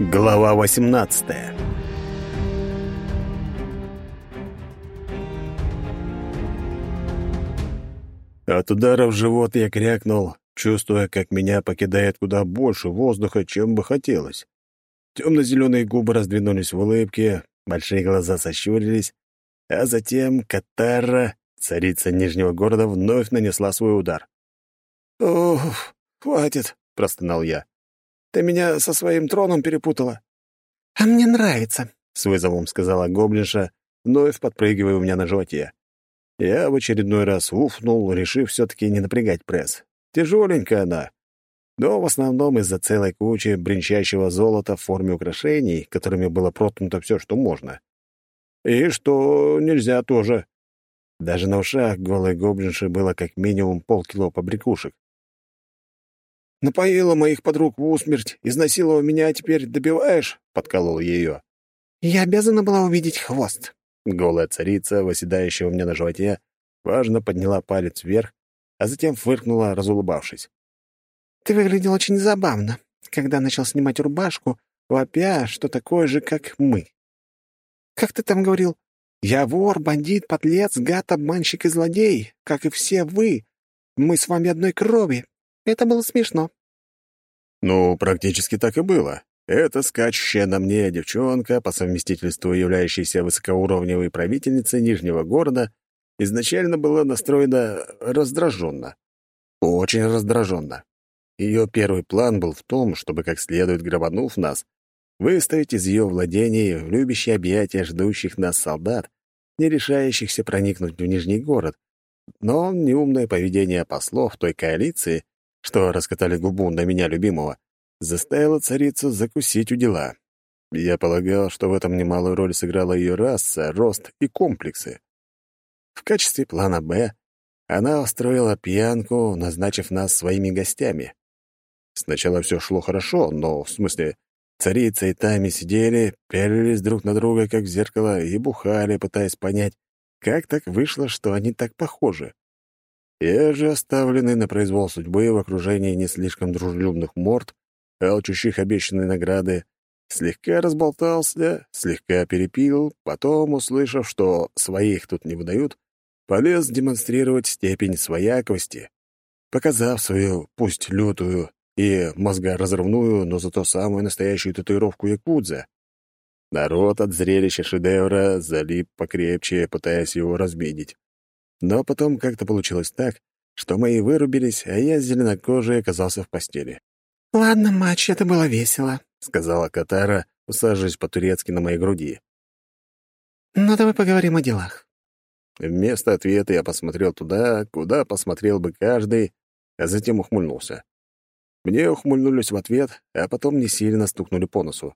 Глава 18 От удара в живот я крякнул, чувствуя, как меня покидает куда больше воздуха, чем бы хотелось. Темно-зеленые губы раздвинулись в улыбке, большие глаза сощурились, а затем Катара, царица Нижнего города, вновь нанесла свой удар. «Ох, хватит!» — простонал я. «Ты меня со своим троном перепутала». «А мне нравится», — с вызовом сказала гоблинша, вновь подпрыгивая у меня на животе. Я в очередной раз уфнул, решив все-таки не напрягать пресс. Тяжеленькая она, но в основном из-за целой кучи бренчащего золота в форме украшений, которыми было проткнуто все, что можно. И что нельзя тоже. Даже на ушах голой гоблинши было как минимум полкило побрякушек. «Напоила моих подруг в усмерть, изнасиловала меня, а теперь добиваешь?» — подколол ее. «Я обязана была увидеть хвост». Голая царица, восседающая у меня на животе, важно подняла палец вверх, а затем фыркнула, разулыбавшись. «Ты выглядел очень забавно, когда начал снимать рубашку, вопя, что такое же, как мы. Как ты там говорил? Я вор, бандит, подлец, гад, обманщик и злодей, как и все вы. Мы с вами одной крови. Это было смешно». «Ну, практически так и было. Эта скачущая на мне девчонка, по совместительству являющаяся высокоуровневой правительницей Нижнего города, изначально была настроена раздраженно. Очень раздраженно. Ее первый план был в том, чтобы, как следует грабанув нас, выставить из ее владений в любящие объятия ждущих нас солдат, не решающихся проникнуть в Нижний город, но неумное поведение послов той коалиции что раскатали губу на меня любимого, заставило царицу закусить у дела. Я полагал, что в этом немалую роль сыграла ее раса, рост и комплексы. В качестве плана «Б» она устроила пьянку, назначив нас своими гостями. Сначала все шло хорошо, но, в смысле, царица и Тами сидели, пялились друг на друга, как в зеркало, и бухали, пытаясь понять, как так вышло, что они так похожи. Я же, оставленный на произвол судьбы в окружении не слишком дружелюбных морд, алчущих обещанной награды, слегка разболтался, слегка перепил, потом, услышав, что своих тут не выдают, полез демонстрировать степень свояковости, показав свою, пусть лютую и мозгоразрывную, но зато самую настоящую татуировку якудза. Народ от зрелища шедевра залип покрепче, пытаясь его размедить. Но потом как-то получилось так, что мои вырубились, а я зеленокожий оказался в постели. «Ладно, матч, это было весело», — сказала Катара, усаживаясь по-турецки на моей груди. «Ну, давай поговорим о делах». Вместо ответа я посмотрел туда, куда посмотрел бы каждый, а затем ухмыльнулся. Мне ухмыльнулись в ответ, а потом не сильно стукнули по носу.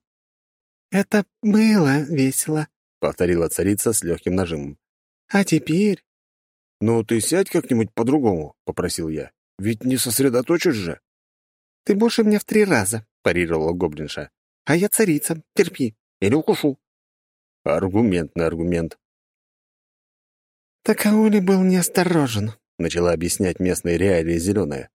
«Это было весело», — повторила царица с легким нажимом. «А теперь «Ну, ты сядь как-нибудь по-другому», — попросил я. «Ведь не сосредоточишь же». «Ты больше меня в три раза», — парировала гоблинша. «А я царица. Терпи. Или укушу». Аргумент на аргумент. «Такаули был неосторожен», — начала объяснять местные реалии зеленая.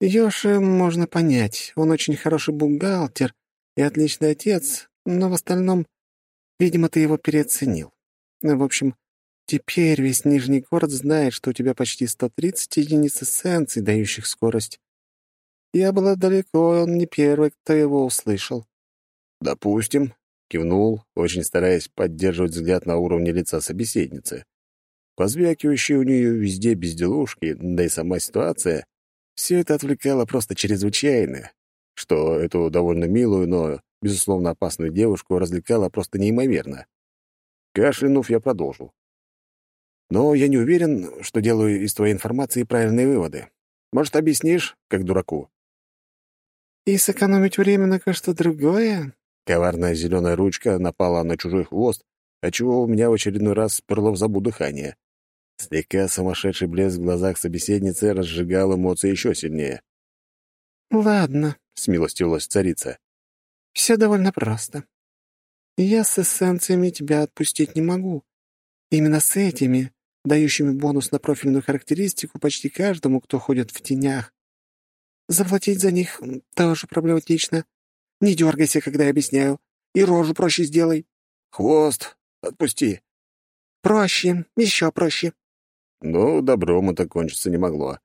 «Ёши можно понять. Он очень хороший бухгалтер и отличный отец, но в остальном, видимо, ты его переоценил. В общем, Теперь весь Нижний город знает, что у тебя почти 130 единиц эссенций, дающих скорость. Я была далеко, он не первый, кто его услышал. «Допустим», — кивнул, очень стараясь поддерживать взгляд на уровне лица собеседницы. Позвякивающие у нее везде безделушки, да и сама ситуация, все это отвлекало просто чрезвычайно, что эту довольно милую, но, безусловно, опасную девушку развлекало просто неимоверно. Кашлянув, я продолжил. Но я не уверен, что делаю из твоей информации правильные выводы. Может, объяснишь, как дураку?» «И сэкономить время на кое-что другое?» Коварная зеленая ручка напала на чужой хвост, отчего у меня в очередной раз сперло в забу дыхание. Слегка сумасшедший блеск в глазах собеседницы разжигал эмоции еще сильнее. «Ладно», — смилостивилась царица. «Все довольно просто. Я с эссенциями тебя отпустить не могу. Именно с этими дающими бонус на профильную характеристику почти каждому, кто ходит в тенях. Заплатить за них тоже проблематично. Не дергайся, когда я объясняю. И рожу проще сделай. Хвост отпусти. Проще, еще проще. Ну, добром это кончиться не могло.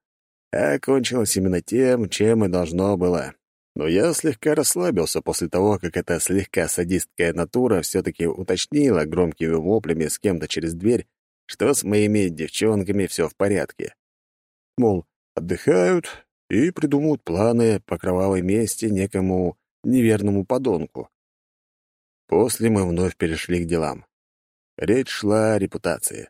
А кончилось именно тем, чем и должно было. Но я слегка расслабился после того, как эта слегка садистская натура все-таки уточнила громкими воплями с кем-то через дверь, что с моими девчонками все в порядке. Мол, отдыхают и придумают планы по кровавой мести некому неверному подонку. После мы вновь перешли к делам. Речь шла о репутации.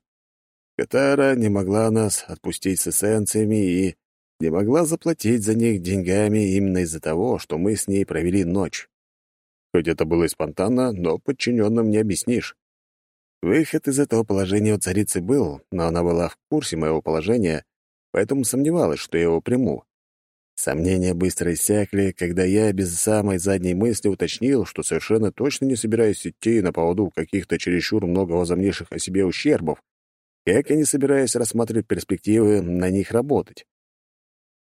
Катара не могла нас отпустить с эссенциями и не могла заплатить за них деньгами именно из-за того, что мы с ней провели ночь. Хоть это было и спонтанно, но подчиненным не объяснишь. Выход из этого положения у царицы был, но она была в курсе моего положения, поэтому сомневалась, что я его приму. Сомнения быстро иссякли, когда я без самой задней мысли уточнил, что совершенно точно не собираюсь идти на поводу каких-то чересчур много возомнивших о себе ущербов, как и не собираюсь рассматривать перспективы на них работать.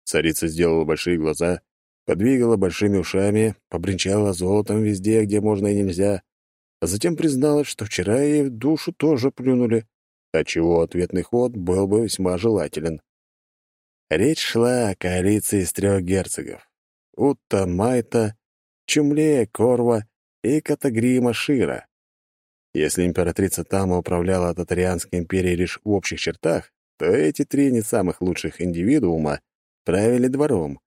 Царица сделала большие глаза, подвигала большими ушами, побренчала золотом везде, где можно и нельзя, затем призналась, что вчера ей душу тоже плюнули, отчего ответный ход был бы весьма желателен. Речь шла о коалиции из трех герцогов — Утта Майта, Чумлея Корва и Катагрима Шира. Если императрица Тама управляла Татарианской империей лишь в общих чертах, то эти три не самых лучших индивидуума правили двором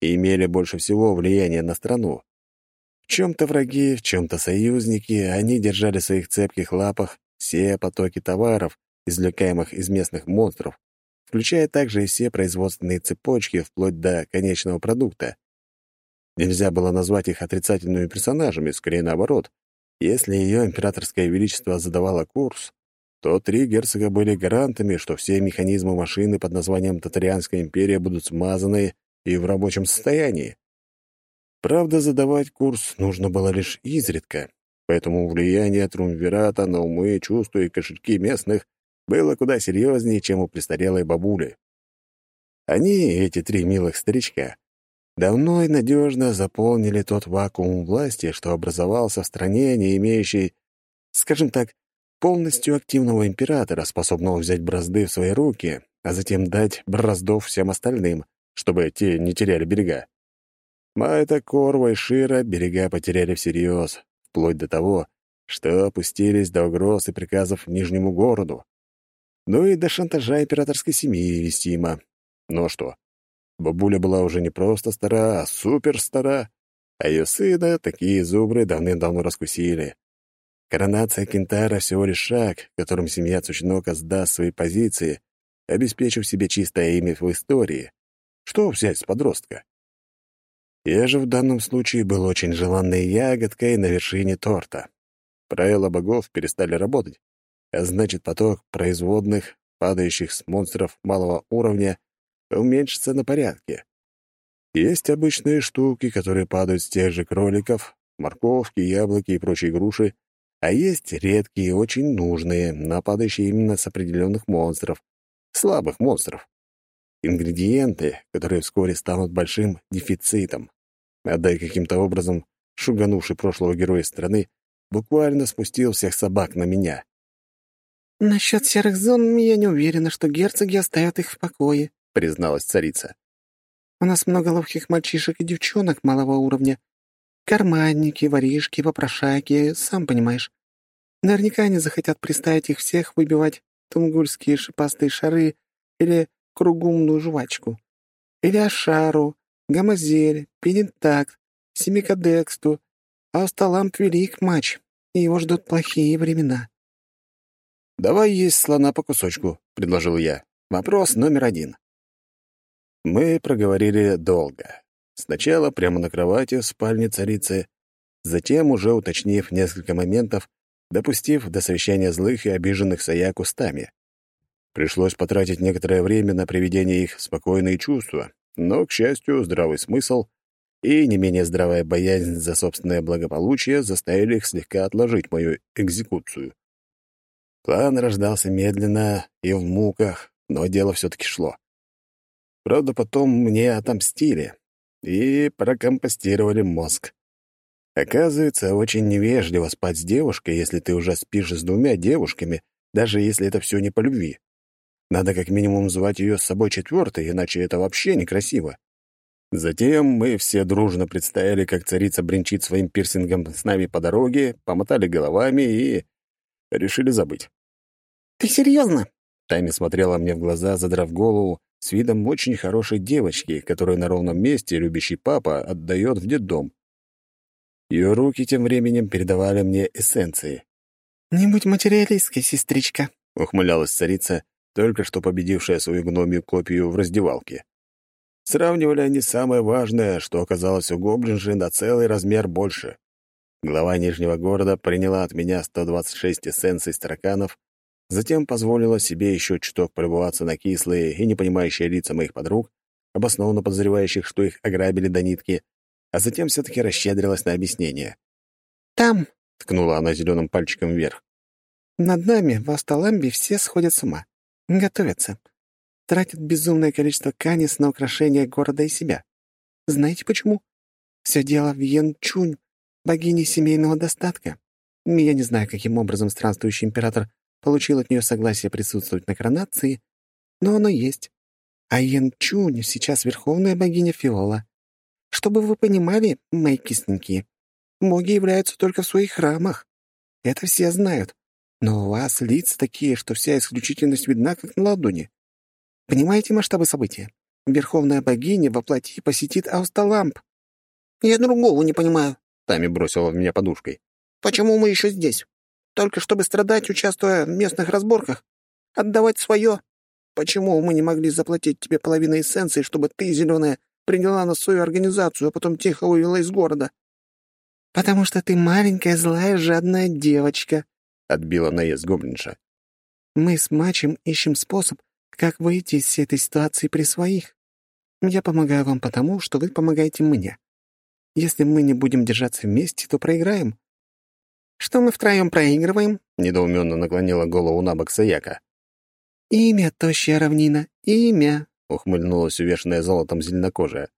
и имели больше всего влияния на страну. Чем-то враги, в чем-то союзники, они держали в своих цепких лапах все потоки товаров, извлекаемых из местных монстров, включая также и все производственные цепочки вплоть до конечного продукта. Нельзя было назвать их отрицательными персонажами, скорее наоборот. Если ее императорское величество задавало курс, то три герцога были гарантами, что все механизмы машины под названием Татарианская империя будут смазаны и в рабочем состоянии. Правда, задавать курс нужно было лишь изредка, поэтому влияние Трумвирата на умы, чувства и кошельки местных было куда серьезнее, чем у престарелой бабули. Они, эти три милых старичка, давно и надежно заполнили тот вакуум власти, что образовался в стране, не имеющей, скажем так, полностью активного императора, способного взять бразды в свои руки, а затем дать браздов всем остальным, чтобы те не теряли берега. Майта, Корва и Шира берега потеряли всерьез, вплоть до того, что опустились до угроз и приказов Нижнему городу. Ну и до шантажа императорской семьи вестимо. Ну что, бабуля была уже не просто стара, а супер стара, а ее сына такие зубры давным-давно раскусили. Коронация Кентара — всего лишь шаг, которым семья Цучинока сдаст свои позиции, обеспечив себе чистое имя в истории. Что взять с подростка? Я же в данном случае был очень желанной ягодкой на вершине торта. Правила богов перестали работать, а значит, поток производных, падающих с монстров малого уровня, уменьшится на порядке. Есть обычные штуки, которые падают с тех же кроликов, морковки, яблоки и прочие груши, а есть редкие, очень нужные, нападающие именно с определенных монстров, слабых монстров. Ингредиенты, которые вскоре станут большим дефицитом. Отдай каким-то образом, шуганувший прошлого героя страны, буквально спустил всех собак на меня. «Насчет серых зон я не уверена, что герцоги оставят их в покое», — призналась царица. «У нас много ловких мальчишек и девчонок малого уровня, Карманники, воришки, попрошайки, сам понимаешь. Наверняка они захотят приставить их всех выбивать тунгульские шипастые шары или кругумную жвачку. Или ашару, гамазель, пенентакт, семикадексту, а усталамп велик матч, и его ждут плохие времена. «Давай есть слона по кусочку», — предложил я. Вопрос номер один. Мы проговорили долго. Сначала прямо на кровати в спальне царицы, затем, уже уточнив несколько моментов, допустив до совещания злых и обиженных Саяк устами. Пришлось потратить некоторое время на приведение их в спокойные чувства, но, к счастью, здравый смысл и не менее здравая боязнь за собственное благополучие заставили их слегка отложить мою экзекуцию. План рождался медленно и в муках, но дело все-таки шло. Правда, потом мне отомстили, и прокомпостировали мозг. Оказывается, очень невежливо спать с девушкой, если ты уже спишь с двумя девушками, даже если это все не по любви. Надо как минимум звать ее с собой четвертой, иначе это вообще некрасиво. Затем мы все дружно представили, как царица бренчит своим пирсингом с нами по дороге, помотали головами и решили забыть. «Ты серьезно?» Тайми смотрела мне в глаза, задрав голову, с видом очень хорошей девочки, которую на ровном месте любящий папа отдает в детдом. Ее руки тем временем передавали мне эссенции. «Не будь материалисткой, сестричка», — ухмылялась царица, только что победившая свою гномию копию в раздевалке. Сравнивали они самое важное, что оказалось у гоблинжи на целый размер больше. Глава Нижнего города приняла от меня 126 эссенций тараканов, затем позволила себе еще чуток полюбоваться на кислые и непонимающие лица моих подруг, обоснованно подозревающих, что их ограбили до нитки, а затем все-таки расщедрилась на объяснение. «Там», — ткнула она зеленым пальчиком вверх, «над нами в Асталамбе все сходят с ума, готовятся, тратят безумное количество канис на украшение города и себя. Знаете почему? Все дело в Йен-Чунь, богине семейного достатка. Я не знаю, каким образом странствующий император получил от нее согласие присутствовать на коронации, но оно есть. А Йен-Чунь сейчас верховная богиня Фиола. Чтобы вы понимали, мои кисленькие, боги являются только в своих храмах. Это все знают. Но у вас лица такие, что вся исключительность видна, как на ладони. Понимаете масштабы события? Верховная богиня во плоти посетит Аусталамп. «Я другого не понимаю», — Тами бросила в меня подушкой. «Почему мы еще здесь? Только чтобы страдать, участвуя в местных разборках? Отдавать свое? Почему мы не могли заплатить тебе половину эссенции, чтобы ты, зеленая, приняла на свою организацию, а потом тихо вывела из города. «Потому что ты маленькая, злая, жадная девочка», — отбила наезд гоблинша. «Мы с Мачем ищем способ, как выйти из этой ситуации при своих. Я помогаю вам потому, что вы помогаете мне. Если мы не будем держаться вместе, то проиграем». «Что мы втроем проигрываем?» — недоуменно наклонила голову на бок Саяка. «Имя, тощая равнина, имя», — ухмыльнулась увешанная золотом зеленокожая.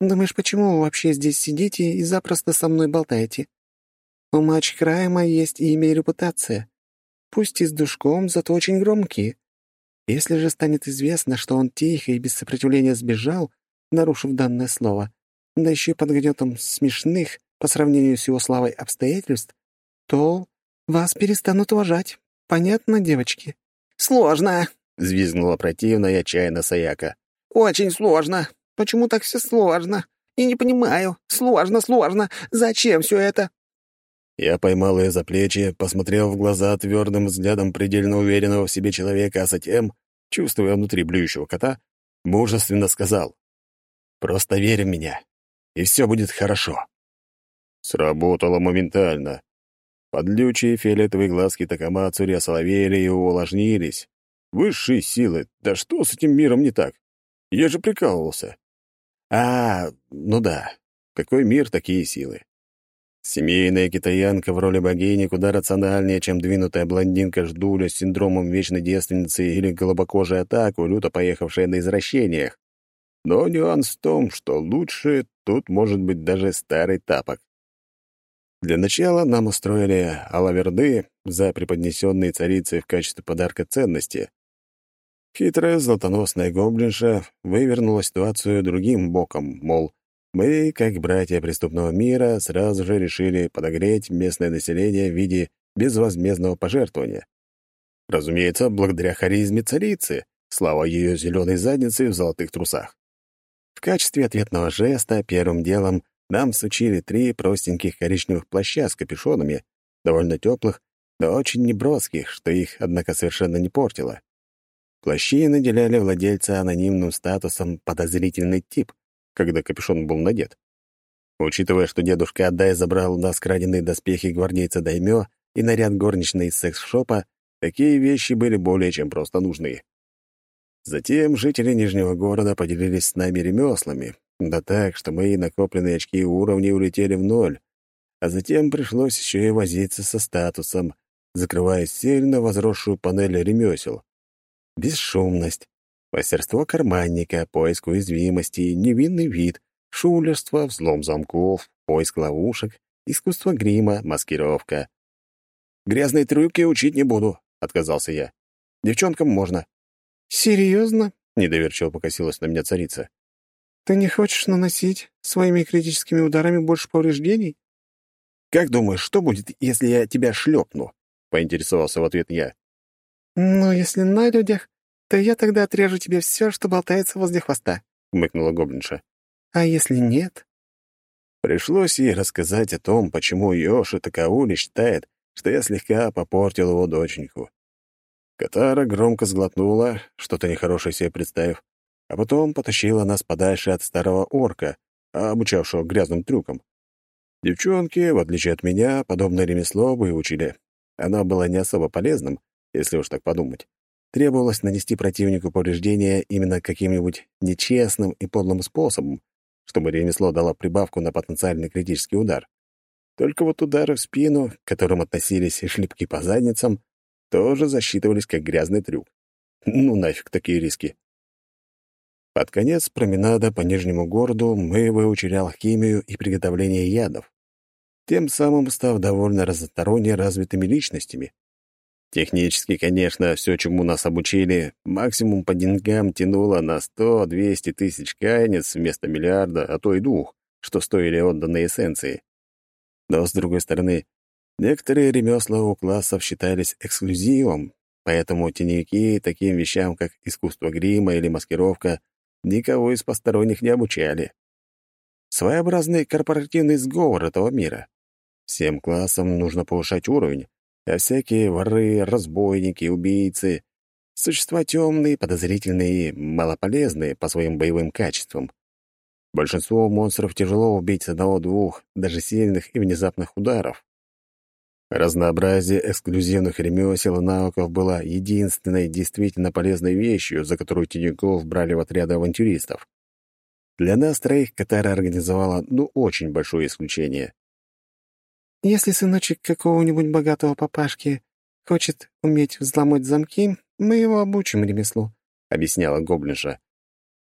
«Думаешь, почему вы вообще здесь сидите и запросто со мной болтаете? У Мач Крайма есть имя и репутация. Пусть и с душком, зато очень громкие. Если же станет известно, что он тихо и без сопротивления сбежал, нарушив данное слово, да еще под гнетом смешных по сравнению с его славой обстоятельств, то вас перестанут уважать. Понятно, девочки?» «Сложно», Взвизгнула противно и отчаянно Саяка. «Очень сложно. Почему так все сложно? Я не понимаю. Сложно, сложно. Зачем все это?» Я поймал ее за плечи, посмотрел в глаза твердым взглядом предельно уверенного в себе человека, а затем, чувствуя внутри блюющего кота, мужественно сказал. «Просто верь в меня, и все будет хорошо». Сработало моментально. Подлючие фиолетовые глазки Такамацури осоловели и увлажнились, Высшие силы. Да что с этим миром не так? Я же прикалывался. А, ну да. Какой мир, такие силы. Семейная китаянка в роли богини куда рациональнее, чем двинутая блондинка Ждуля с синдромом вечной девственницы или голубокожая атаку, люто поехавшая на извращениях. Но нюанс в том, что лучше тут может быть даже старый тапок. Для начала нам устроили алаверды за преподнесенные царицей в качестве подарка ценности. Хитрая золотоносная гоблинша вывернула ситуацию другим боком, мол, мы, как братья преступного мира, сразу же решили подогреть местное население в виде безвозмездного пожертвования. Разумеется, благодаря харизме царицы, слава ее зеленой задницы в золотых трусах. В качестве ответного жеста первым делом нам сучили три простеньких коричневых плаща с капюшонами, довольно теплых, но очень неброских, что их, однако, совершенно не портило. Плащи наделяли владельца анонимным статусом «подозрительный тип», когда капюшон был надет. Учитывая, что дедушка Аддай забрал у нас краденые доспехи гвардейца Даймё и наряд горничной из секс-шопа, такие вещи были более чем просто нужны. Затем жители Нижнего города поделились с нами ремеслами, да так, что мои накопленные очки уровней улетели в ноль, а затем пришлось еще и возиться со статусом, закрывая сильно возросшую панель ремесел бесшумность, мастерство карманника, поиск уязвимостей, невинный вид, шулерство, взлом замков, поиск ловушек, искусство грима, маскировка. «Грязные трюки учить не буду», — отказался я. «Девчонкам можно». «Серьезно?» — недоверчиво покосилась на меня царица. «Ты не хочешь наносить своими критическими ударами больше повреждений?» «Как думаешь, что будет, если я тебя шлепну?» — поинтересовался в ответ я. «Ну, если на людях, то я тогда отрежу тебе все, что болтается возле хвоста», — хмыкнула гоблинша. «А если нет?» Пришлось ей рассказать о том, почему Йоши Такаули считает, что я слегка попортил его доченьку. Катара громко сглотнула, что-то нехорошее себе представив, а потом потащила нас подальше от старого орка, обучавшего грязным трюкам. Девчонки, в отличие от меня, подобное ремесло выучили. Оно было не особо полезным, если уж так подумать требовалось нанести противнику повреждения именно каким-нибудь нечестным и подлым способом, чтобы ремесло дало прибавку на потенциальный критический удар. Только вот удары в спину, к которым относились и шлепки по задницам, тоже засчитывались как грязный трюк. Ну нафиг такие риски. Под конец променада по Нижнему городу мы выучили алхимию и приготовление ядов, тем самым став довольно разносторонне развитыми личностями. Технически, конечно, все, чему нас обучили, максимум по деньгам тянуло на 100-200 тысяч кайнец вместо миллиарда, а то и двух, что стоили отданные эссенции. Но, с другой стороны, некоторые ремесла у классов считались эксклюзивом, поэтому теневики таким вещам, как искусство грима или маскировка, никого из посторонних не обучали. Своеобразный корпоративный сговор этого мира. Всем классам нужно повышать уровень, а всякие воры, разбойники, убийцы — существа темные, подозрительные и малополезные по своим боевым качествам. Большинство монстров тяжело убить с одного-двух, даже сильных и внезапных ударов. Разнообразие эксклюзивных ремесел и навыков было единственной действительно полезной вещью, за которую тенюков брали в отряды авантюристов. Для нас троих Катара организовала ну очень большое исключение. Если сыночек какого-нибудь богатого папашки хочет уметь взломать замки, мы его обучим ремеслу», — объясняла гоблинша.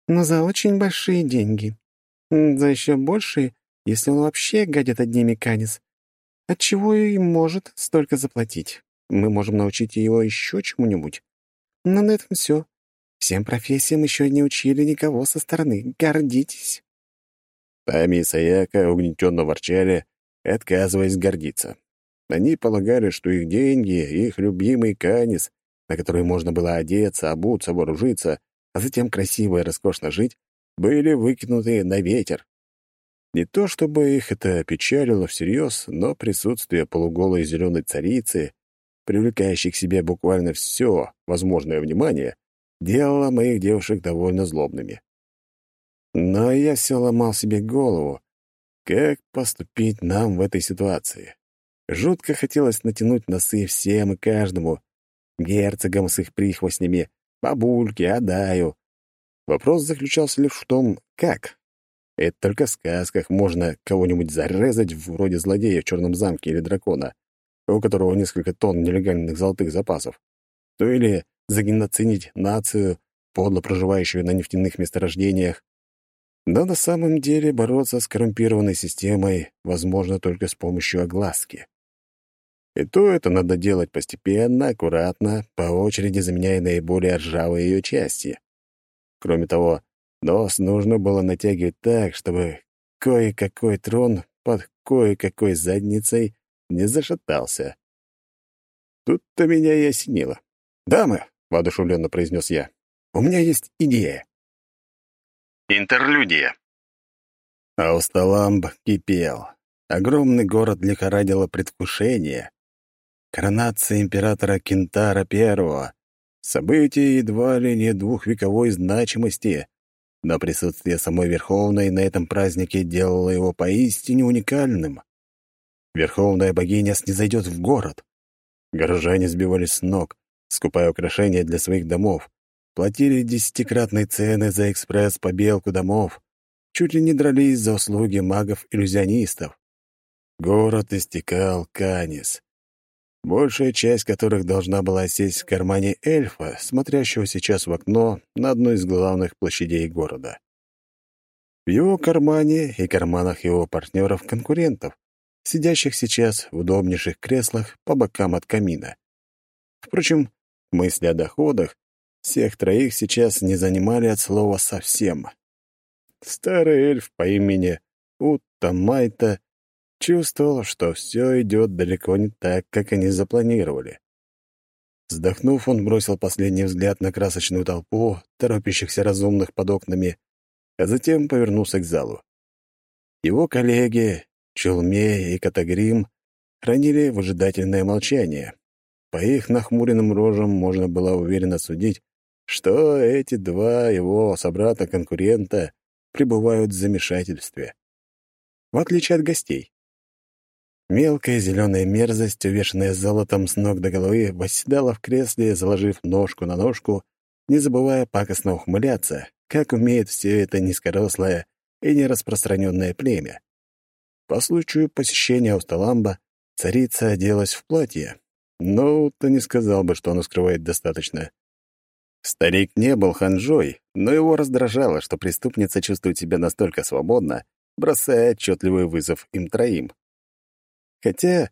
«Но за очень большие деньги. За еще большие, если он вообще гадит одними канис. Отчего и может столько заплатить. Мы можем научить его еще чему-нибудь. Но на этом все. Всем профессиям еще не учили никого со стороны. Гордитесь». Тами и Саяка угнетенно ворчали, отказываясь гордиться. Они полагали, что их деньги, их любимый канис, на который можно было одеться, обуться, вооружиться, а затем красиво и роскошно жить, были выкинуты на ветер. Не то чтобы их это печалило всерьез, но присутствие полуголой зеленой царицы, привлекающей к себе буквально все возможное внимание, делало моих девушек довольно злобными. Но я все ломал себе голову, как поступить нам в этой ситуации? Жутко хотелось натянуть носы всем и каждому, герцогам с их прихвостнями, бабульке, Адаю. Вопрос заключался лишь в том, как. Это только в сказках можно кого-нибудь зарезать, вроде злодея в черном замке или дракона, у которого несколько тонн нелегальных золотых запасов. Ну или загеноцинить нацию, подло проживающую на нефтяных месторождениях, но на самом деле бороться с коррумпированной системой возможно только с помощью огласки. И то это надо делать постепенно, аккуратно, по очереди заменяя наиболее ржавые ее части. Кроме того, нос нужно было натягивать так, чтобы кое-какой трон под кое-какой задницей не зашатался. Тут-то меня и осенило. «Дамы!» — воодушевленно произнес я. «У меня есть идея!» Интерлюдия. Аусталамб кипел. Огромный город лихорадило предвкушение. Коронация императора Кентара I. Событие едва ли не двухвековой значимости, но присутствие самой Верховной на этом празднике делало его поистине уникальным. Верховная богиня снизойдет в город. Горожане сбивались с ног, скупая украшения для своих домов, платили десятикратные цены за экспресс-побелку домов, чуть ли не дрались за услуги магов-иллюзионистов. Город истекал канис, большая часть которых должна была сесть в кармане эльфа, смотрящего сейчас в окно на одной из главных площадей города. В его кармане и карманах его партнеров-конкурентов, сидящих сейчас в удобнейших креслах по бокам от камина. Впрочем, мысли о доходах всех троих сейчас не занимали от слова совсем. Старый эльф по имени Утта Майта чувствовал, что все идет далеко не так, как они запланировали. Вздохнув, он бросил последний взгляд на красочную толпу, торопящихся разумных под окнами, а затем повернулся к залу. Его коллеги, Чулме и Катагрим, хранили выжидательное молчание. По их нахмуренным рожам можно было уверенно судить, что эти два его собрата-конкурента пребывают в замешательстве. В отличие от гостей. Мелкая зеленая мерзость, увешанная золотом с ног до головы, восседала в кресле, заложив ножку на ножку, не забывая пакостно ухмыляться, как умеет все это низкорослое и нераспространенное племя. По случаю посещения Усталамба царица оделась в платье, но то не сказал бы, что оно скрывает достаточно. Старик не был ханжой, но его раздражало, что преступница чувствует себя настолько свободно, бросая отчетливый вызов им троим. Хотя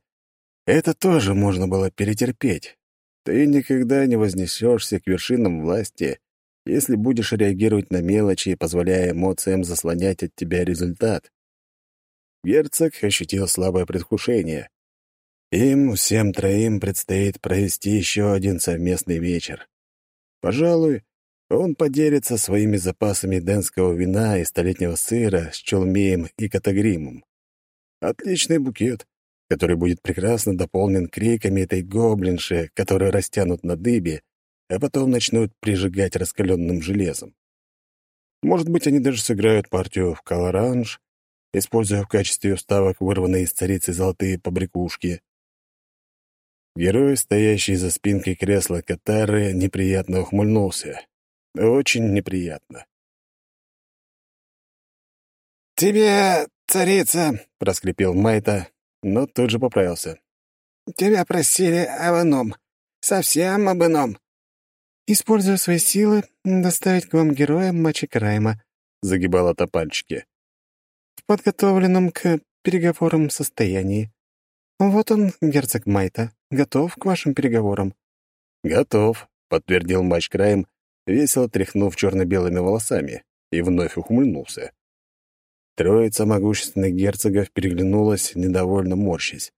это тоже можно было перетерпеть. Ты никогда не вознесешься к вершинам власти, если будешь реагировать на мелочи, позволяя эмоциям заслонять от тебя результат. Герцог ощутил слабое предвкушение. Им, всем троим, предстоит провести еще один совместный вечер. Пожалуй, он поделится своими запасами денского вина и столетнего сыра с чулмеем и катагримом. Отличный букет, который будет прекрасно дополнен криками этой гоблинши, которые растянут на дыбе, а потом начнут прижигать раскаленным железом. Может быть, они даже сыграют партию в колоранж, используя в качестве вставок вырванные из царицы золотые побрякушки. Герой, стоящий за спинкой кресла Катары, неприятно ухмыльнулся. Очень неприятно. «Тебе, царица!» — проскрипел Майта, но тут же поправился. «Тебя просили об ином. Совсем об ином». «Используя свои силы, доставить к вам героя Мачек Райма», — загибала та пальчики. «В подготовленном к переговорам состоянии. Вот он, герцог Майта, готов к вашим переговорам». «Готов», — подтвердил Мач Райм, весело тряхнув черно-белыми волосами, и вновь ухмыльнулся. Троица могущественных герцогов переглянулась, недовольно морщась.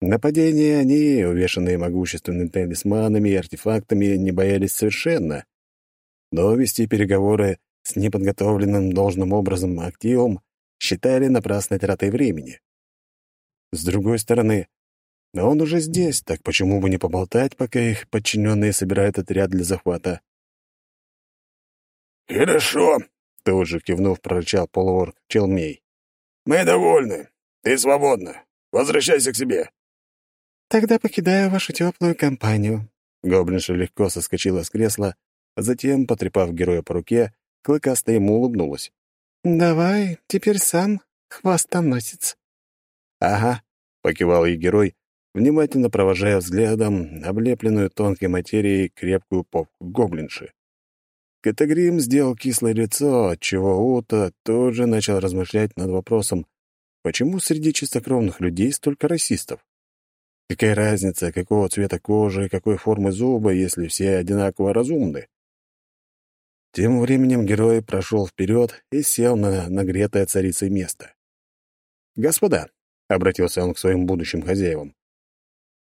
Нападения они, увешанные могущественными талисманами и артефактами, не боялись совершенно. Но вести переговоры с неподготовленным должным образом активом считали напрасной тратой времени. С другой стороны, он уже здесь, так почему бы не поболтать, пока их подчиненные собирают отряд для захвата? «Хорошо», тут же кивнув, прорычал полуорг Челмей. «Мы довольны. Ты свободна. Возвращайся к себе». «Тогда покидаю вашу теплую компанию». Гоблинша легко соскочила с кресла, а затем, потрепав героя по руке, клыкасто ему улыбнулась. «Давай, теперь сам, хвостоносец». «Ага», — покивал ей герой, внимательно провожая взглядом облепленную тонкой материей крепкую попку гоблинши. Катагрим сделал кислое лицо, отчего Ута тоже начал размышлять над вопросом, почему среди чистокровных людей столько расистов? Какая разница, какого цвета кожи и какой формы зуба, если все одинаково разумны? Тем временем герой прошел вперед и сел на нагретое царицей место. «Господа», — обратился он к своим будущим хозяевам,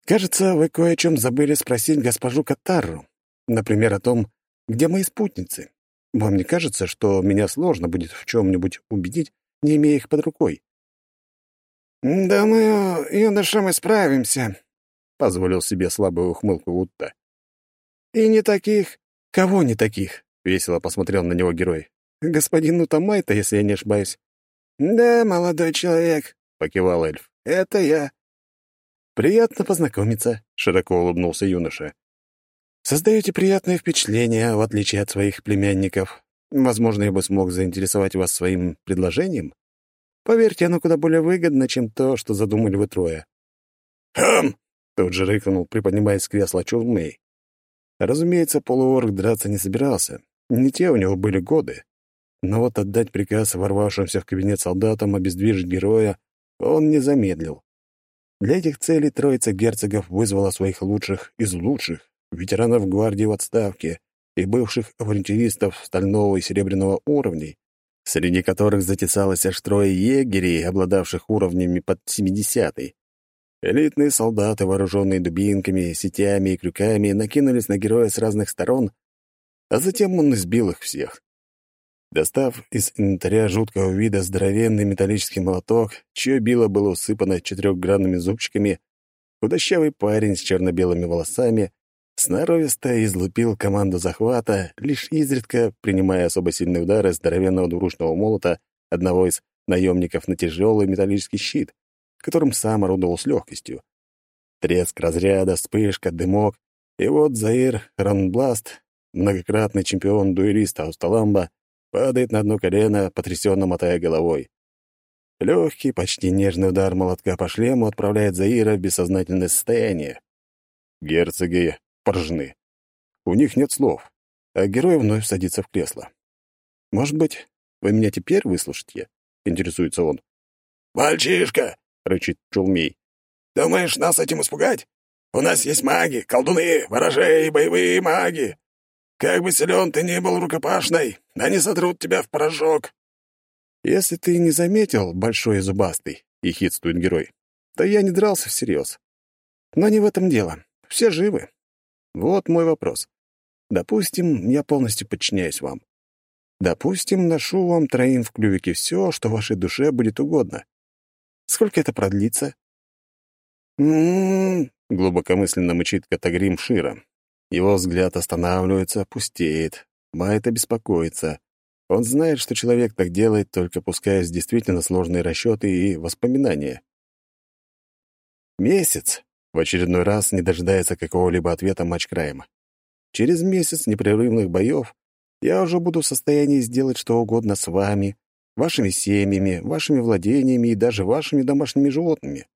«кажется, вы кое о чем забыли спросить госпожу Катарру, например, о том, где мои спутницы? Вам не кажется, что меня сложно будет в чем-нибудь убедить, не имея их под рукой?» «Думаю, юноша, мы справимся», — позволил себе слабую ухмылку Утта. «И не таких...» «Кого не таких?» — весело посмотрел на него герой. «Господин Утамайта, если я не ошибаюсь». «Да, молодой человек», — покивал эльф. «Это я». «Приятно познакомиться», — широко улыбнулся юноша. Создаете приятное впечатление, в отличие от своих племянников. Возможно, я бы смог заинтересовать вас своим предложением. Поверьте, оно куда более выгодно, чем то, что задумали вы трое». «Хам!» — тут же рыкнул, приподнимаясь с кресла Чулмей. Разумеется, полуорг драться не собирался. Не те у него были годы. Но вот отдать приказ ворвавшимся в кабинет солдатам обездвижить героя он не замедлил. Для этих целей троица герцогов вызвала своих лучших из лучших, ветеранов гвардии в отставке и бывших авантюристов стального и серебряного уровней, среди которых затесалось аж трое егерей, обладавших уровнями под 70-й. Элитные солдаты, вооруженные дубинками, сетями и крюками, накинулись на героя с разных сторон, а затем он избил их всех. Достав из инвентаря жуткого вида здоровенный металлический молоток, чье било было усыпано четырехгранными зубчиками, худощавый парень с черно-белыми волосами сноровисто излупил команду захвата, лишь изредка принимая особо сильные удары здоровенного двуручного молота одного из наемников на тяжелый металлический щит, которым сам орудовал с легкостью. Треск разряда, вспышка, дымок, и вот Заир Ранбласт, многократный чемпион-дуэлист Аусталамба, падает на одно колено, потрясенно мотая головой. Легкий, почти нежный удар молотка по шлему отправляет Заира в бессознательное состояние. Герцоги поражены. У них нет слов, а герой вновь садится в кресло. «Может быть, вы меня теперь выслушаете?» — интересуется он. «Мальчишка!» — рычит Чулмей. «Думаешь, нас этим испугать? У нас есть маги, колдуны, ворожеи, боевые маги. Как бы силен ты ни был рукопашной, они сотрут тебя в порошок». «Если ты не заметил, большой и зубастый», — ехидствует герой, — «то я не дрался всерьез. Но не в этом дело. Все живы. Вот мой вопрос. Допустим, я полностью подчиняюсь вам. Допустим, ношу вам троим в клювике все, что вашей душе будет угодно. Сколько это продлится? «М-м-м», глубокомысленно мычит Катагрим Шира. Его взгляд останавливается, пустеет. Майт обеспокоится. Он знает, что человек так делает, только пускаясь в действительно сложные расчеты и воспоминания. Месяц. В очередной раз не дожидается какого-либо ответа матч Крайма. Через месяц непрерывных боев я уже буду в состоянии сделать что угодно с вами, вашими семьями, вашими владениями и даже вашими домашними животными.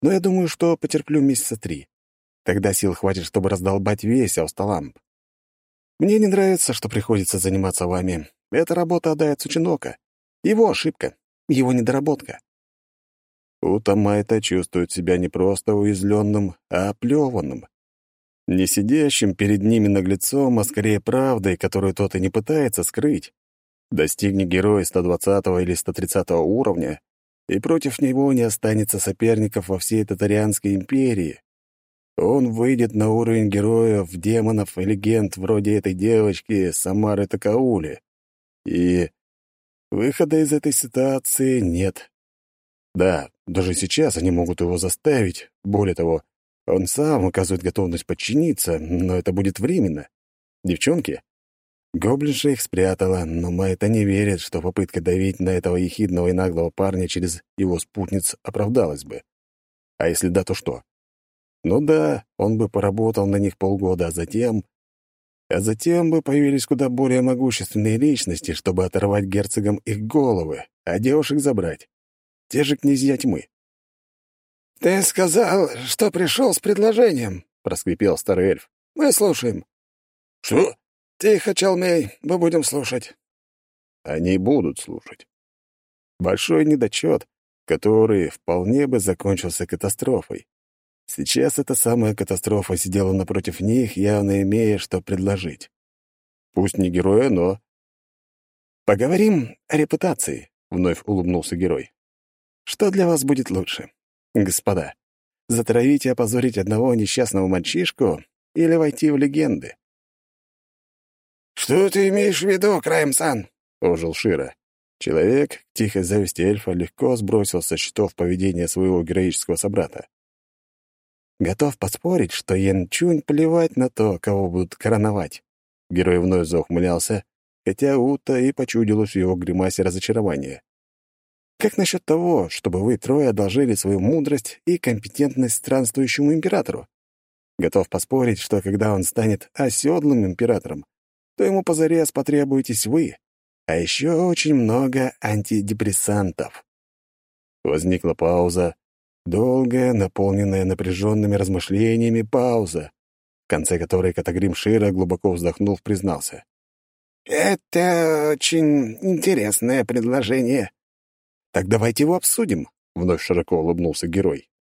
Но я думаю, что потерплю месяца три. Тогда сил хватит, чтобы раздолбать весь Аусталамп. Мне не нравится, что приходится заниматься вами. Эта работа отдает Сучинока. Его ошибка, его недоработка. Утамайта чувствует себя не просто уязвленным, а оплеванным. Не сидящим перед ними наглецом, а скорее правдой, которую тот и не пытается скрыть. Достигни герой 120 или 130 уровня, и против него не останется соперников во всей Татарианской империи. Он выйдет на уровень героев, демонов и легенд вроде этой девочки Самары Такаули. И выхода из этой ситуации нет. Да, даже сейчас они могут его заставить. Более того, он сам указывает готовность подчиниться, но это будет временно. Девчонки? Гоблинша их спрятала, но Майта не верит, что попытка давить на этого ехидного и наглого парня через его спутниц оправдалась бы. А если да, то что? Ну да, он бы поработал на них полгода, а затем... А затем бы появились куда более могущественные личности, чтобы оторвать герцогам их головы, а девушек забрать те же князья тьмы. «Ты сказал, что пришел с предложением», — проскрипел старый эльф. «Мы слушаем». «Что?» «Тихо, Чалмей, мы будем слушать». Они будут слушать. Большой недочет, который вполне бы закончился катастрофой. Сейчас эта самая катастрофа сидела напротив них, явно имея, что предложить. Пусть не героя, но... «Поговорим о репутации», — вновь улыбнулся герой. Что для вас будет лучше? Господа, затравить и опозорить одного несчастного мальчишку или войти в легенды? «Что ты имеешь в виду, Крайм-сан?» — ожил Шира. Человек, тихой зависти эльфа, легко сбросил со счетов поведение своего героического собрата. Готов поспорить, что Ян Чунь плевать на то, кого будут короновать. Герой вновь заухмылялся, хотя Ута и почудилось в его гримасе разочарование. Как насчет того, чтобы вы трое одолжили свою мудрость и компетентность странствующему императору? Готов поспорить, что когда он станет оседлым императором, то ему позарез потребуетесь вы, а еще очень много антидепрессантов. Возникла пауза, долгая, наполненная напряженными размышлениями пауза, в конце которой Катагрим Шира, глубоко вздохнув, признался. «Это очень интересное предложение. Так давайте его обсудим. вновь широко улыбнулся герой.